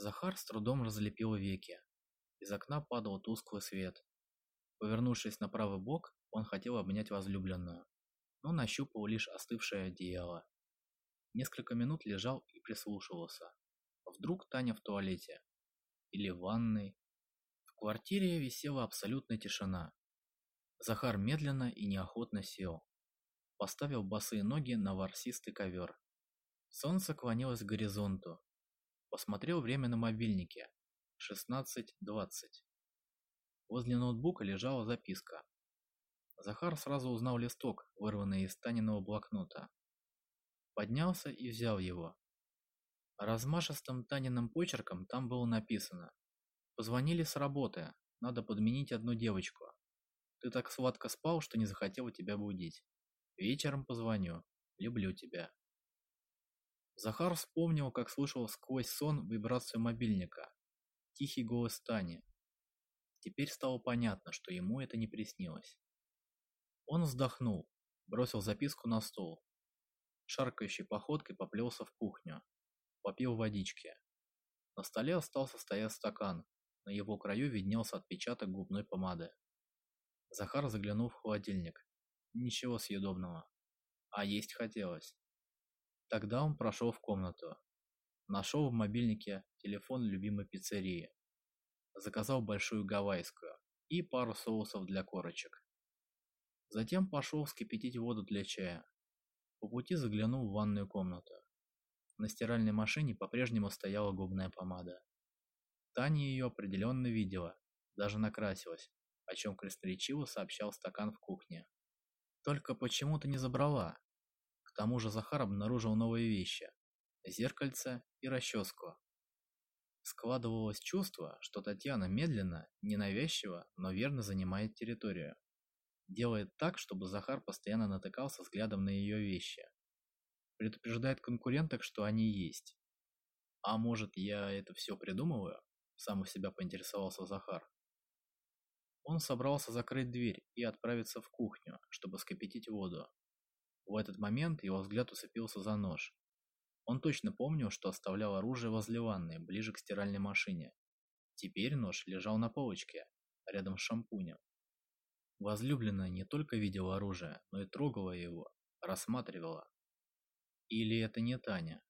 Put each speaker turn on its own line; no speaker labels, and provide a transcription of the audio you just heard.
Захар с трудом разлепил веки. Из окна падал тусклый свет. Повернувшись на правый бок, он хотел обнять возлюбленную, но нащупал лишь остывшее одеяло. Несколько минут лежал и прислушивался. Вдруг Таня в туалете? Или в ванной? В квартире висела абсолютная тишина. Захар медленно и неохотно сел. Поставил босые ноги на ворсистый ковер. Солнце клонилось к горизонту. Посмотрел время на мобильнике. 16.20. Возле ноутбука лежала записка. Захар сразу узнал листок, вырванный из Таниного блокнота. Поднялся и взял его. Размашистым Таниным почерком там было написано. «Позвонили с работы. Надо подменить одну девочку. Ты так сладко спал, что не захотел тебя будить. Вечером позвоню. Люблю тебя». Захар вспомнил, как слышал сквозь сон вибрацию мобильника. Тихий голос Тани. Теперь стало понятно, что ему это не приснилось. Он вздохнул, бросил записку на стол. Шаркающей походкой поплелся в кухню. Попил водички. На столе остался стоять стакан. На его краю виднелся отпечаток губной помады. Захар заглянул в холодильник. Ничего съедобного. А есть хотелось. Тогда он прошел в комнату. Нашел в мобильнике телефон любимой пиццерии. Заказал большую гавайскую и пару соусов для корочек. Затем пошел вскипятить воду для чая. По пути заглянул в ванную комнату. На стиральной машине по-прежнему стояла губная помада. Таня ее определенно видела, даже накрасилась, о чем красноречиво сообщал стакан в кухне. Только почему-то не забрала. Тому же Захар обнаружил новые вещи – зеркальце и расческу. Складывалось чувство, что Татьяна медленно, ненавязчиво, но верно занимает территорию. Делает так, чтобы Захар постоянно натыкался взглядом на ее вещи. Предупреждает конкуренток, что они есть. А может, я это все придумываю? Сам у себя поинтересовался Захар. Он собрался закрыть дверь и отправиться в кухню, чтобы скипятить воду. В этот момент его взгляд уцепился за нож. Он точно помнил, что оставлял оружие возле ванной, ближе к стиральной машине. Теперь нож лежал на полочке, рядом с шампунем. Возлюбленная не только видела оружие, но и трогала его, рассматривала. Или это не Таня?